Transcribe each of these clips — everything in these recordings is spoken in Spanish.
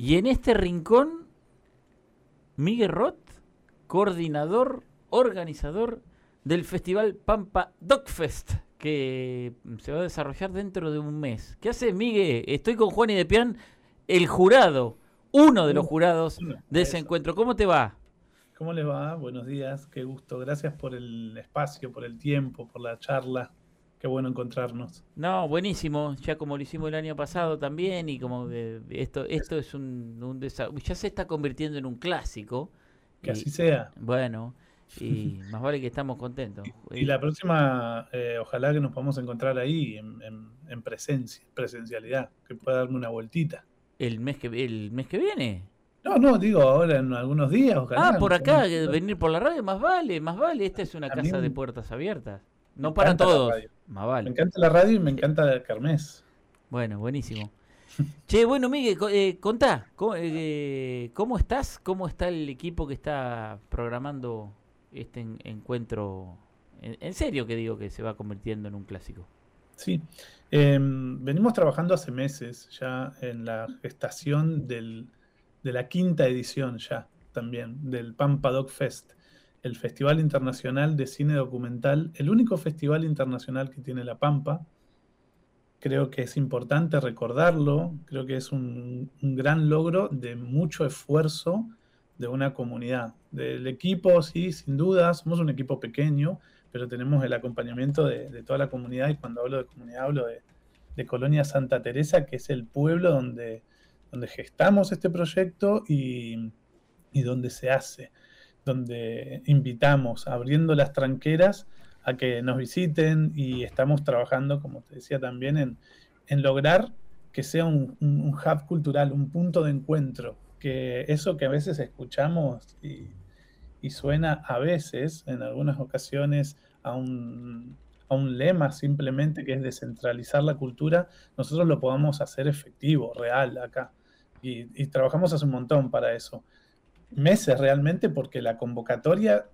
Y en este rincón, Miguel Roth, coordinador, organizador del festival Pampa Dogfest, que se va a desarrollar dentro de un mes. ¿Qué hace Miguel? Estoy con Juan y de Pian, el jurado, uno de los jurados de ese encuentro. ¿Cómo te va? ¿Cómo les va? Buenos días, qué gusto. Gracias por el espacio, por el tiempo, por la charla. Qué bueno encontrarnos. No, buenísimo. Ya como lo hicimos el año pasado también y como esto esto es un, un ya se está convirtiendo en un clásico. Que así sea. Bueno, y más vale que estamos contentos. Y, la próxima, eh, ojalá que nos podamos encontrar ahí en, presencia, presencialidad, que pueda darme una vueltita. ¿El mes que, el mes que viene? No, no, digo ahora en algunos días. Ojalá, ah, por acá, venir por la radio, más vale, más vale. Esta es una casa de puertas abiertas. No para todos. Más vale. Me encanta la radio y me encanta Carmes. Bueno, buenísimo. che, bueno, Miguel, eh, contá, eh, ¿cómo, estás? ¿Cómo está el equipo que está programando este encuentro? En, serio que digo que se va convirtiendo en un clásico. Sí, em, venimos trabajando hace meses ya en la gestación del, de la quinta edición ya también del Pampa Dog Fest el Festival Internacional de Cine Documental, el único festival internacional que tiene La Pampa. Creo que es importante recordarlo, creo que es un, gran logro de mucho esfuerzo de una comunidad. Del equipo, sí, sin duda, somos un equipo pequeño, pero tenemos el acompañamiento de, toda la comunidad y cuando hablo de comunidad hablo de, Colonia Santa Teresa, que es el pueblo donde, donde gestamos este proyecto y, y donde se hace donde invitamos, abriendo las tranqueras, a que nos visiten y estamos trabajando, como te decía también, en, lograr que sea un, hub cultural, un punto de encuentro, que eso que a veces escuchamos y, suena a veces, en algunas ocasiones, a un, lema simplemente que es descentralizar la cultura, nosotros lo podamos hacer efectivo, real acá. y trabajamos hace un montón para eso meses realmente porque la convocatoria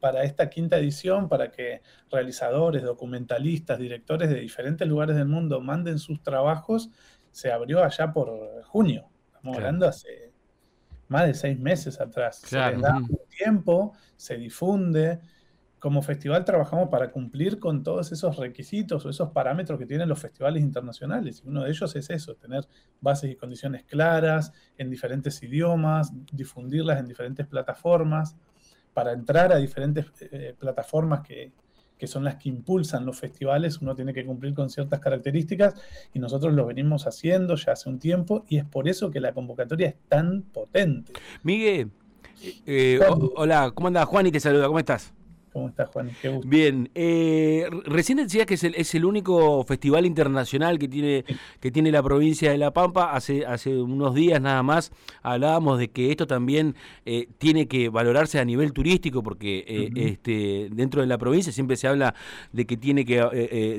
para esta quinta edición, para que realizadores, documentalistas, directores de diferentes lugares del mundo manden sus trabajos, se abrió allá por junio. Estamos hablando hace más de seis meses atrás. Se da un tiempo, se difunde, como festival trabajamos para cumplir con todos esos requisitos o esos parámetros que tienen los festivales internacionales. Y uno de ellos es eso, tener bases y condiciones claras en diferentes idiomas, difundirlas en diferentes plataformas. Para entrar a diferentes eh, plataformas que, que son las que impulsan los festivales, uno tiene que cumplir con ciertas características y nosotros lo venimos haciendo ya hace un tiempo y es por eso que la convocatoria es tan potente. Miguel, eh, hola, ¿cómo andas? Juan y te saluda, ¿cómo estás? ¿Cómo estás, Juan? Qué gusto. Bien. Eh, recién decías que es el, único festival internacional que tiene, que tiene la provincia de La Pampa. Hace, hace unos días nada más hablábamos de que esto también eh, tiene que valorarse a nivel turístico, porque eh, este, dentro de la provincia siempre se habla de que tiene que,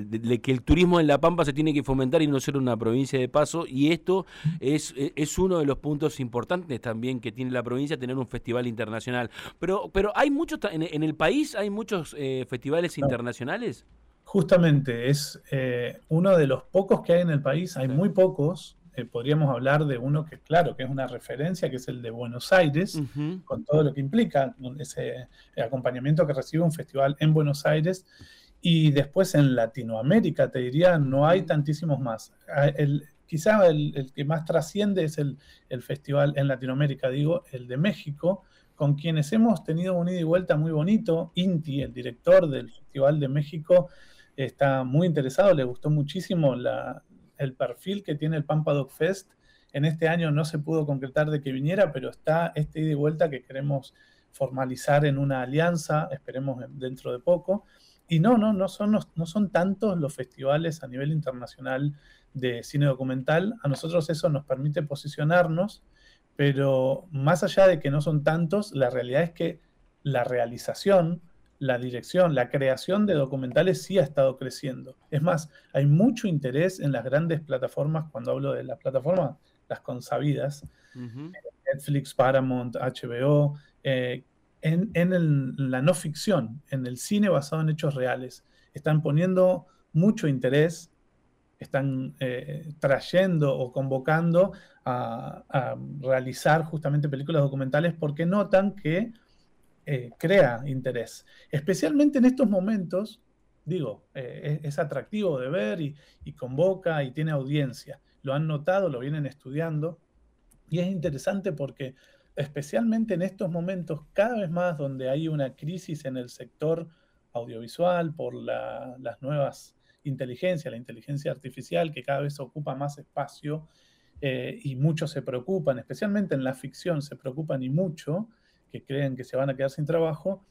de, que el turismo en La Pampa se tiene que fomentar y no ser una provincia de paso. Y esto es, es uno de los puntos importantes también que tiene la provincia, tener un festival internacional. Pero, pero hay muchos en, en el país hay muchos eh, festivales internacionales? Justamente, es eh, uno de los pocos que hay en el país, hay muy pocos. Eh, podríamos hablar de uno que, claro, que es una referencia, que es el de Buenos Aires, con todo lo que implica ese acompañamiento que recibe un festival en Buenos Aires. Y después en Latinoamérica, te diría, no hay tantísimos más. Ah, el, quizá el, que más trasciende es el, el, festival en Latinoamérica, digo, el de México, con quienes hemos tenido un ida y vuelta muy bonito. Inti, el director del Festival de México, está muy interesado, le gustó muchísimo el perfil que tiene el Pampa Dog Fest. En este año no se pudo concretar de que viniera, pero está este ida y vuelta que queremos formalizar en una alianza, esperemos dentro de poco. Y no, no, no son, no son tantos los festivales a nivel internacional de cine documental. A nosotros eso nos permite posicionarnos pero más allá de que no son tantos, la realidad es que la realización, la dirección, la creación de documentales sí ha estado creciendo. Es más, hay mucho interés en las grandes plataformas, cuando hablo de las plataformas, las consabidas, Netflix, Paramount, HBO, eh, en, en la no ficción, en el cine basado en hechos reales. Están poniendo mucho interés están eh, trayendo o convocando a, realizar justamente películas documentales porque notan que eh, crea interés. Especialmente en estos momentos, digo, eh, es, atractivo de ver y, y convoca y tiene audiencia. Lo han notado, lo vienen estudiando y es interesante porque especialmente en estos momentos, cada vez más donde hay una crisis en el sector audiovisual por las nuevas inteligencias, la inteligencia artificial que cada vez ocupa más espacio eh, y muchos se preocupan, especialmente en la ficción se preocupan y mucho, que creen que se van a quedar sin trabajo.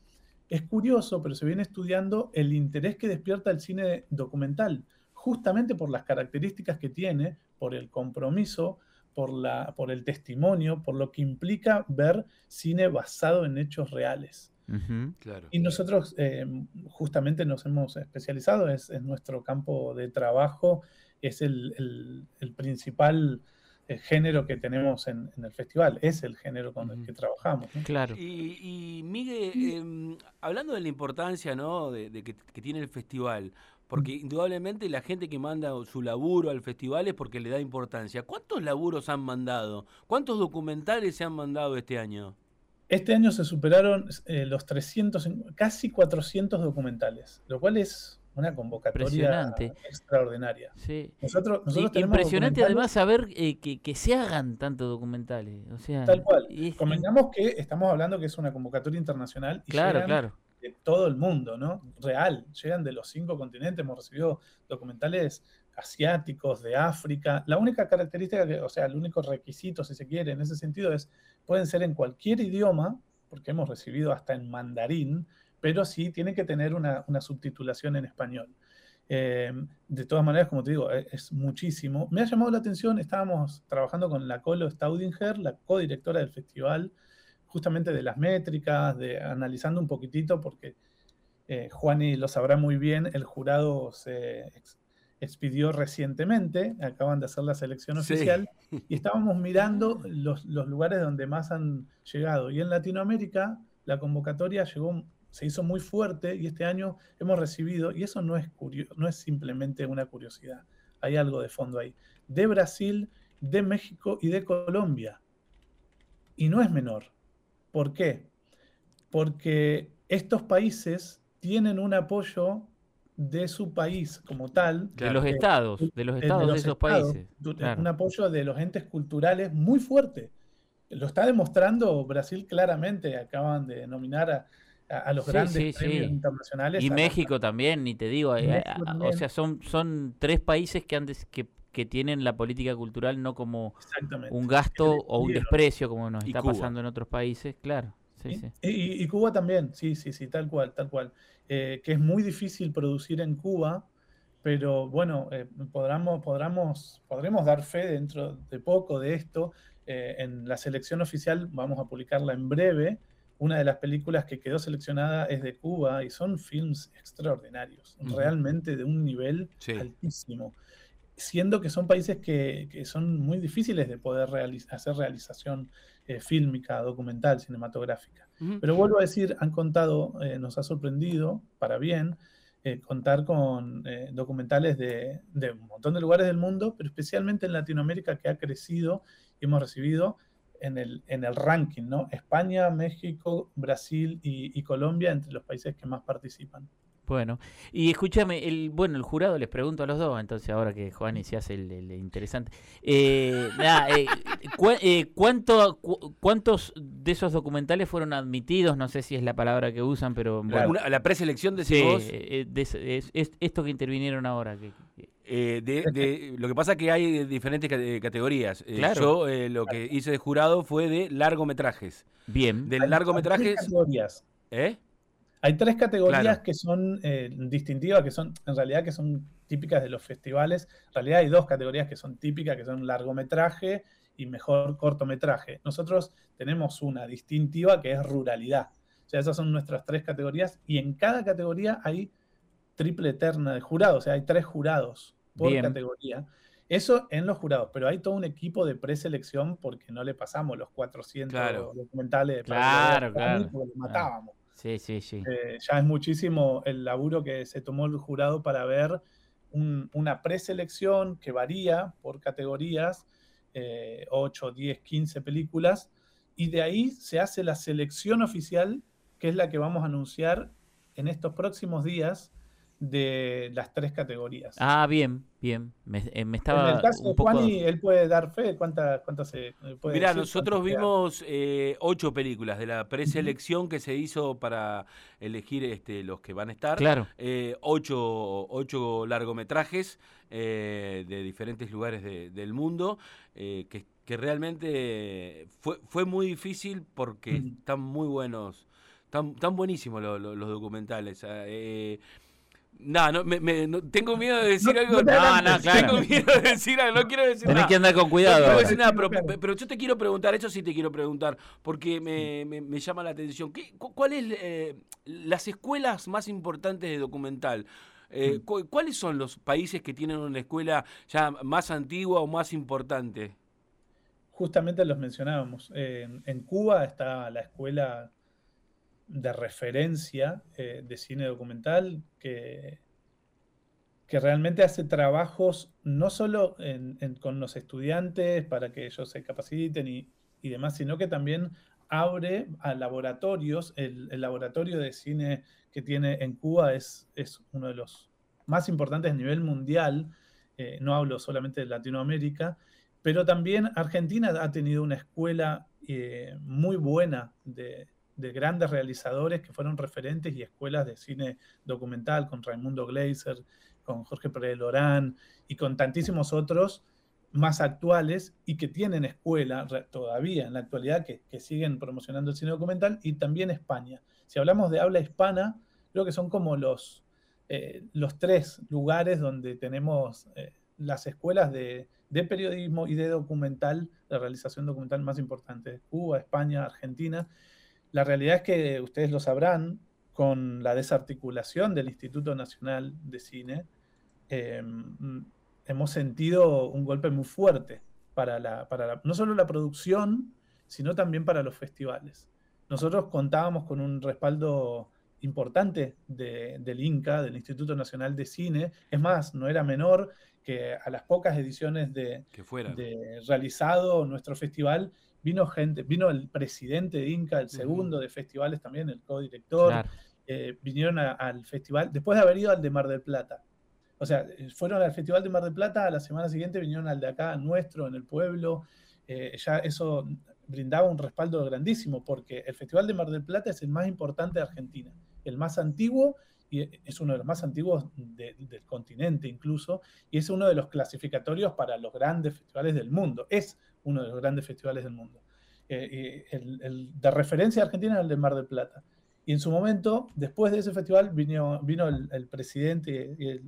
Es curioso, pero se viene estudiando el interés que despierta el cine documental, justamente por las características que tiene, por el compromiso, por, la, por el testimonio, por lo que implica ver cine basado en hechos reales. Y nosotros eh, justamente nos hemos especializado, es, nuestro campo de trabajo, es el, principal eh, género que tenemos en, el festival, es el género con el que trabajamos. Claro. Y, Miguel, em, hablando de la importancia ¿no? de, que, tiene el festival, porque indudablemente la gente que manda su laburo al festival es porque le da importancia. ¿Cuántos laburos han mandado? ¿Cuántos documentales se han mandado este año? Este año se superaron eh, los 300, casi 400 documentales, lo cual es una convocatoria extraordinaria. Sí. Nosotros, impresionante además saber eh, que, se hagan tantos documentales. O sea, Tal cual. Convengamos que estamos hablando que es una convocatoria internacional y claro, claro. de todo el mundo, ¿no? Real. Llegan de los cinco continentes, hemos recibido documentales asiáticos, de África. La única característica, que, o sea, el único requisito, si se quiere, en ese sentido es, pueden ser en cualquier idioma, porque hemos recibido hasta en mandarín, pero sí tienen que tener una, subtitulación en español. Eh, de todas maneras, como te digo, e, es, muchísimo. Me ha llamado la atención, estábamos trabajando con la Colo Staudinger, la codirectora del festival, justamente de las métricas, de analizando un poquitito, porque eh, Juani lo sabrá muy bien, el jurado se, expidió recientemente, acaban de hacer la selección oficial, y estábamos mirando los, lugares donde más han llegado. Y en Latinoamérica la convocatoria llegó, se hizo muy fuerte y este año hemos recibido, y eso no es, no es simplemente una curiosidad, hay algo de fondo ahí, de Brasil, de México y de Colombia. Y no es menor. ¿Por qué? Porque estos países tienen un apoyo de su país como tal. De los estados, de los estados de, esos países. Un apoyo de los entes culturales muy fuerte. Lo está demostrando Brasil claramente. Acaban de nominar a, los grandes premios internacionales. Y México también, ni te digo. Eh, o sea, son, son tres países que, antes, que, que tienen la política cultural no como un gasto o un desprecio como nos está pasando en otros países, claro. Y, Cuba también, sí, sí, sí, tal cual, tal cual. Eh, que es muy difícil producir en Cuba, pero bueno, eh, podremos, podremos dar fe dentro de poco de esto. Eh, en la selección oficial vamos a publicarla en breve. Una de las películas que quedó seleccionada es de Cuba y son films extraordinarios, realmente de un nivel altísimo siendo que son países que, que, son muy difíciles de poder hacer realización eh, fílmica, documental, cinematográfica. Pero vuelvo a decir, han contado, eh, nos ha sorprendido, para bien, eh, contar con documentales de, de, un montón de lugares del mundo, pero especialmente en Latinoamérica que ha crecido y hemos recibido en el, en el ranking, ¿no? España, México, Brasil y Colombia entre los países que más participan. Bueno, y escúchame, el, bueno, el jurado les pregunto a los dos, entonces ahora que Juan se hace el, interesante. Eh, eh, eh, ¿cuánto, ¿Cuántos de esos documentales fueron admitidos? No sé si es la palabra que usan, pero... Bueno, la preselección de sí, es, esto que intervinieron ahora. de, lo que pasa es que hay diferentes categorías. Yo lo que hice de jurado fue de largometrajes. Bien. De largometrajes... ¿Eh? Hay tres categorías que son eh, distintivas, que son en realidad que son típicas de los festivales. En realidad hay dos categorías que son típicas, que son largometraje y mejor cortometraje. Nosotros tenemos una distintiva que es ruralidad. O sea, esas son nuestras tres categorías y en cada categoría hay triple eterna de jurados, o sea, hay tres jurados por categoría. Eso en los jurados, pero hay todo un equipo de preselección porque no le pasamos los 400 documentales de claro, claro, porque matábamos. Sí, sí, sí. Eh, ya es muchísimo el laburo que se tomó el jurado para ver una preselección que varía por categorías, 8, 10, 15 películas, y de ahí se hace la selección oficial, que es la que vamos a anunciar en estos próximos días de las tres categorías. Ah, bien, bien. Me, eh, estaba. En el caso de Juan, él puede dar fe. ¿Cuántas se puede Mirá, nosotros vimos eh, ocho películas de la preselección que se hizo para elegir este, los que van a estar. Claro. Eh, ocho, ocho largometrajes de diferentes lugares del mundo que, que, realmente fue, fue muy difícil porque están muy buenos. Están, tan buenísimos los, documentales. Eh, no, no, me, tengo miedo de decir algo. No, no, claro. Tengo miedo de decir algo, no quiero decir Tenés que andar con cuidado. No quiero decir nada, pero, yo te quiero preguntar, eso sí te quiero preguntar, porque me, me, llama la atención. ¿Qué, ¿Cuáles eh, las escuelas más importantes de documental? Eh, ¿Cuáles son los países que tienen una escuela ya más antigua o más importante? Justamente los mencionábamos. en Cuba está la escuela de referencia eh, de cine documental que, que realmente hace trabajos no solo con los estudiantes para que ellos se capaciten y, demás, sino que también abre a laboratorios. El, laboratorio de cine que tiene en Cuba es, es, uno de los más importantes a nivel mundial. Eh, no hablo solamente de Latinoamérica, pero también Argentina ha tenido una escuela eh, muy buena de, de grandes realizadores que fueron referentes y escuelas de cine documental con Raimundo Gleiser, con Jorge Pérez Lorán y con tantísimos otros más actuales y que tienen escuela todavía en la actualidad que, siguen promocionando el cine documental y también España. Si hablamos de habla hispana, creo que son como los, eh, los tres lugares donde tenemos eh, las escuelas de, de, periodismo y de documental, de realización documental más importantes, Cuba, España, Argentina, la realidad es que ustedes lo sabrán, con la desarticulación del Instituto Nacional de Cine, em, hemos sentido un golpe muy fuerte para, la, para no solo la producción, sino también para los festivales. Nosotros contábamos con un respaldo importante del INCA, del Instituto Nacional de Cine. Es más, no era menor que a las pocas ediciones de, que de realizado nuestro festival, vino gente, vino el presidente de Inca, el segundo de festivales también, el codirector, eh, vinieron al festival, después de haber ido al de Mar del Plata. O sea, eh, fueron al festival de Mar del Plata, a la semana siguiente vinieron al de acá, nuestro, en el pueblo. Eh, ya eso brindaba un respaldo grandísimo, porque el Festival de Mar del Plata es el más importante de Argentina, el más antiguo y es uno de los más antiguos del continente incluso, y es uno de los clasificatorios para los grandes festivales del mundo. Es uno de los grandes festivales del mundo. Eh, el, de referencia argentina es el de Mar del Plata. Y en su momento, después de ese festival, vino, vino el, presidente y el,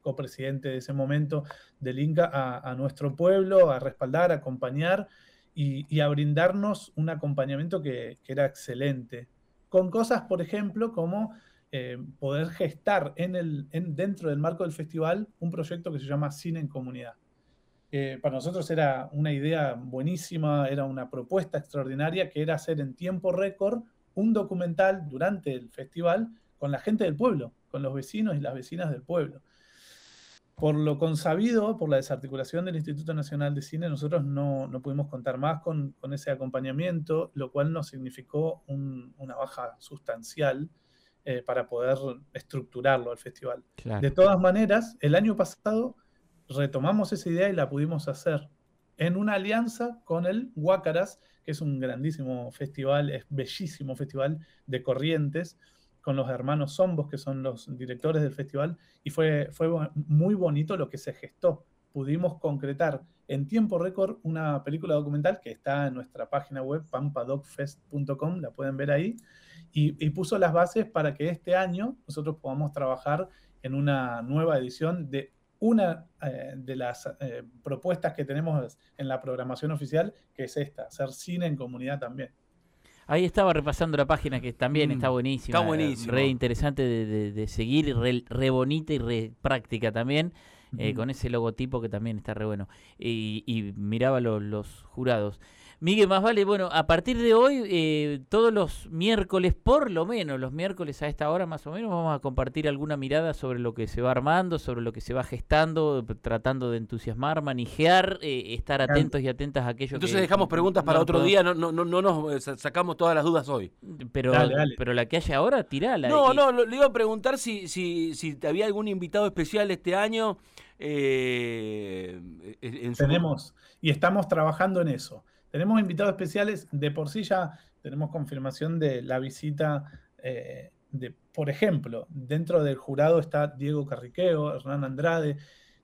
copresidente de ese momento del Inca a, nuestro pueblo a respaldar, a acompañar y, a brindarnos un acompañamiento que, era excelente. Con cosas, por ejemplo, como eh, poder gestar en el, dentro del marco del festival un proyecto que se llama Cine en Comunidad para nosotros era una idea buenísima, era una propuesta extraordinaria, que era hacer en tiempo récord un documental durante el festival con la gente del pueblo, con los vecinos y las vecinas del pueblo. Por lo consabido, por la desarticulación del Instituto Nacional de Cine, nosotros no, no pudimos contar más con, con, ese acompañamiento, lo cual nos significó una baja sustancial eh, para poder estructurarlo el festival. De todas maneras, el año pasado retomamos esa idea y la pudimos hacer en una alianza con el Huácaras, que es un grandísimo festival, es bellísimo festival de corrientes, con los hermanos Zombos, que son los directores del festival, y fue, fue muy bonito lo que se gestó. Pudimos concretar en tiempo récord una película documental que está en nuestra página web, pampadogfest.com, la pueden ver ahí, y puso las bases para que este año nosotros podamos trabajar en una nueva edición de una eh, de las eh, propuestas que tenemos en la programación oficial, que es esta, hacer cine en comunidad también. Ahí estaba repasando la página que también mm, está buenísima. Está buenísimo. Re interesante de, seguir, re, bonita y re práctica también, eh, con ese logotipo que también está re bueno. Y, miraba los jurados. Miguel, más vale, bueno, a partir de hoy, eh, todos los miércoles, por lo menos, los miércoles a esta hora más o menos, vamos a compartir alguna mirada sobre lo que se va armando, sobre lo que se va gestando, tratando de entusiasmar, manejar, eh, estar atentos y atentas a aquello Entonces dejamos preguntas para otro día, no, no, no, no nos eh, sacamos todas las dudas hoy. Pero, pero la que haya ahora, tirala. No, no, le iba a preguntar si, si, si había algún invitado especial este año. Eh, en Tenemos, y estamos trabajando en eso. Tenemos invitados especiales, de por sí ya tenemos confirmación de la visita eh, de, por ejemplo, dentro del jurado está Diego Carriqueo, Hernán Andrade.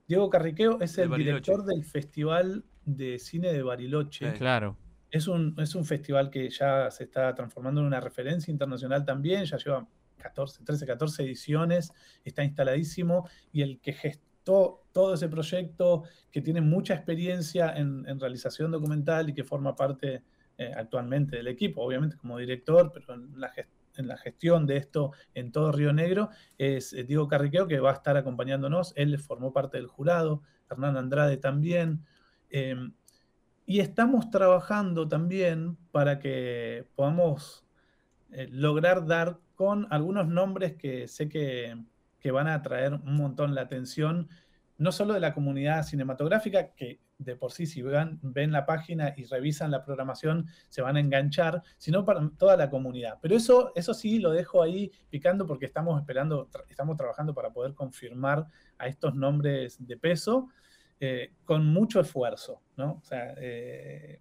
Diego Carriqueo es el director del Festival de Cine de Bariloche. claro. Es un, es un festival que ya se está transformando en una referencia internacional también, ya lleva 14, 13, 14 ediciones, está instaladísimo y el que gestó todo ese proyecto, que tiene mucha experiencia en, realización documental y que forma parte eh, actualmente del equipo, obviamente como director, pero en la, en la, gestión de esto en todo Río Negro, es eh, Diego Carriqueo, que va a estar acompañándonos. Él formó parte del jurado, Hernán Andrade también. Em, y estamos trabajando también para que podamos eh, lograr dar con algunos nombres que sé que, que van a atraer un montón la atención no solo de la comunidad cinematográfica, que de por sí si ven, la página y revisan la programación se van a enganchar, sino para toda la comunidad. Pero eso, eso sí lo dejo ahí picando porque estamos esperando, estamos trabajando para poder confirmar a estos nombres de peso eh, con mucho esfuerzo, ¿no? O sea, eh,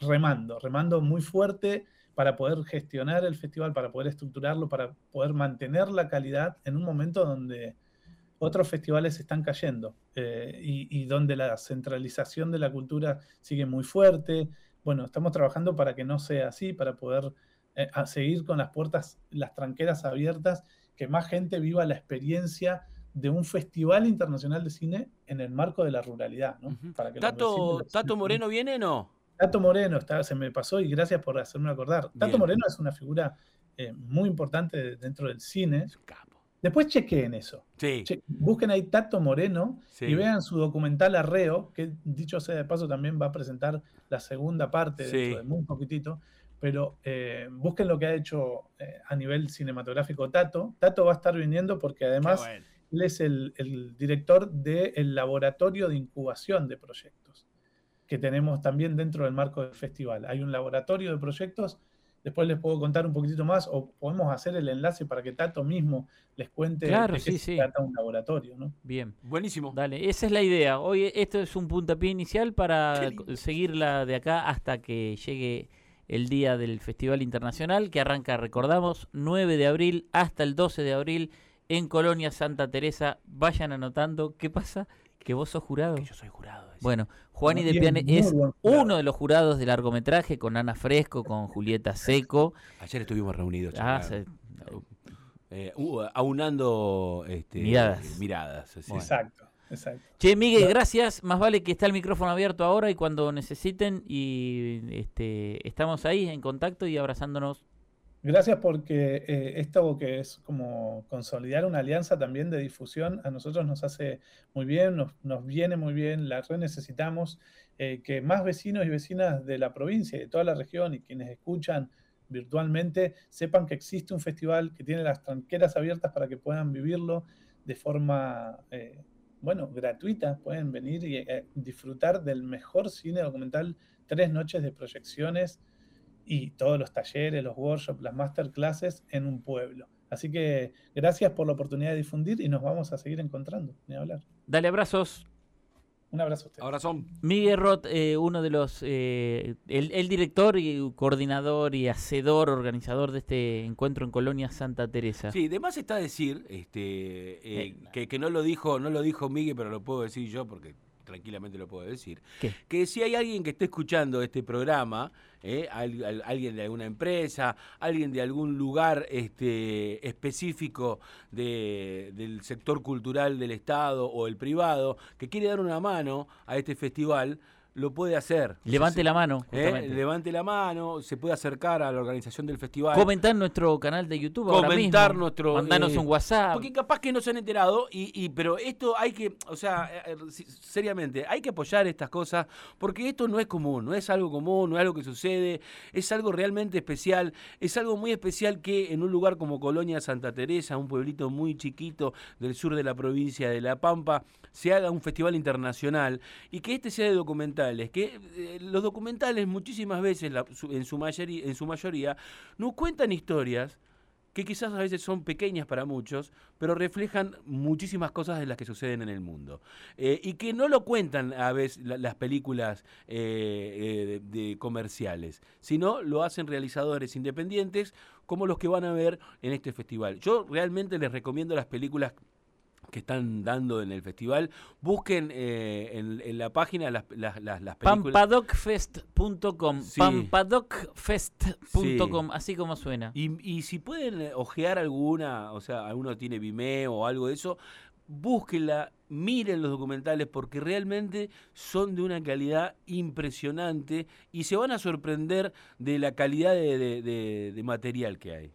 remando, remando muy fuerte para poder gestionar el festival, para poder estructurarlo, para poder mantener la calidad en un momento donde otros festivales están cayendo eh, y, donde la centralización de la cultura sigue muy fuerte. Bueno, estamos trabajando para que no sea así, para poder eh, seguir con las puertas, las tranqueras abiertas, que más gente viva la experiencia de un festival internacional de cine en el marco de la ruralidad. ¿no? ¿Tato, Moreno viene o no? Tato Moreno, está, se me pasó y gracias por hacerme acordar. Tato Moreno es una figura eh, muy importante dentro del cine. Después chequeen eso. busquen ahí Tato Moreno y vean su documental Arreo, que dicho sea de paso también va a presentar la segunda parte dentro de muy poquitito. Pero eh, busquen lo que ha hecho eh, a nivel cinematográfico Tato. Tato va a estar viniendo porque además él es el, director del laboratorio de incubación de proyectos que tenemos también dentro del marco del festival. Hay un laboratorio de proyectos Después les puedo contar un poquitito más o podemos hacer el enlace para que Tato mismo les cuente claro, de sí, se trata un laboratorio. ¿no? Bien. Buenísimo. Dale, esa es la idea. Hoy esto es un puntapié inicial para seguirla de acá hasta que llegue el día del Festival Internacional que arranca, recordamos, 9 de abril hasta el 12 de abril en Colonia Santa Teresa. Vayan anotando. ¿Qué pasa? Que vos sos jurado. Que yo soy jurado. Bueno, Juan y Piane es uno de los jurados de largometraje con Ana Fresco, con Julieta Seco. Ayer estuvimos reunidos. Ah, eh, uh, aunando este, miradas. miradas Exacto. Exacto. Che, Miguel, gracias. Más vale que está el micrófono abierto ahora y cuando necesiten. Y este, estamos ahí en contacto y abrazándonos Gracias porque eh, esto que es como consolidar una alianza también de difusión, a nosotros nos hace muy bien, nos, viene muy bien, la red necesitamos eh, que más vecinos y vecinas de la provincia y de toda la región y quienes escuchan virtualmente sepan que existe un festival que tiene las tranqueras abiertas para que puedan vivirlo de forma, eh, bueno, gratuita, pueden venir y disfrutar del mejor cine documental, tres noches de proyecciones y todos los talleres, los workshops, las masterclasses en un pueblo. Así que gracias por la oportunidad de difundir y nos vamos a seguir encontrando, ni hablar. Dale abrazos. Un abrazo a usted. Abrazón. Miguel Roth, eh, uno de los, eh, el, director y coordinador y hacedor, organizador de este encuentro en Colonia Santa Teresa. Sí, de más está decir, este, eh, que, que, no lo dijo, no lo dijo Miguel, pero lo puedo decir yo porque tranquilamente lo puedo decir, que si hay alguien que esté escuchando este programa, eh, alguien de alguna empresa, alguien de algún lugar este, específico del sector cultural del Estado o el privado, que quiere dar una mano a este festival, lo puede hacer. Levante la mano. ¿Eh? Levante la mano, se puede acercar a la organización del festival. Comentar nuestro canal de YouTube. Comentar ahora nuestro. Mandanos eh, un WhatsApp. Porque capaz que no se han enterado, y, pero esto hay que, o sea, eh, seriamente, hay que apoyar estas cosas porque esto no es común, no es algo común, no es algo que sucede, es algo realmente especial, es algo muy especial que en un lugar como Colonia Santa Teresa, un pueblito muy chiquito del sur de la provincia de La Pampa, se haga un festival internacional y que este sea de que eh, los documentales muchísimas veces, en, su mayoría, en su mayoría, nos cuentan historias que quizás a veces son pequeñas para muchos, pero reflejan muchísimas cosas de las que suceden en el mundo. Eh, y que no lo cuentan a veces las películas eh, comerciales, sino lo hacen realizadores independientes como los que van a ver en este festival. Yo realmente les recomiendo las películas que están dando en el festival. Busquen eh, en, la página las, las, las, películas. Pampadocfest.com. Pampadocfest.com, así como suena. Y, y si pueden eh, ojear alguna, o sea, alguno tiene Vimeo o algo de eso, búsquenla, miren los documentales porque realmente son de una calidad impresionante y se van a sorprender de la calidad de material que hay.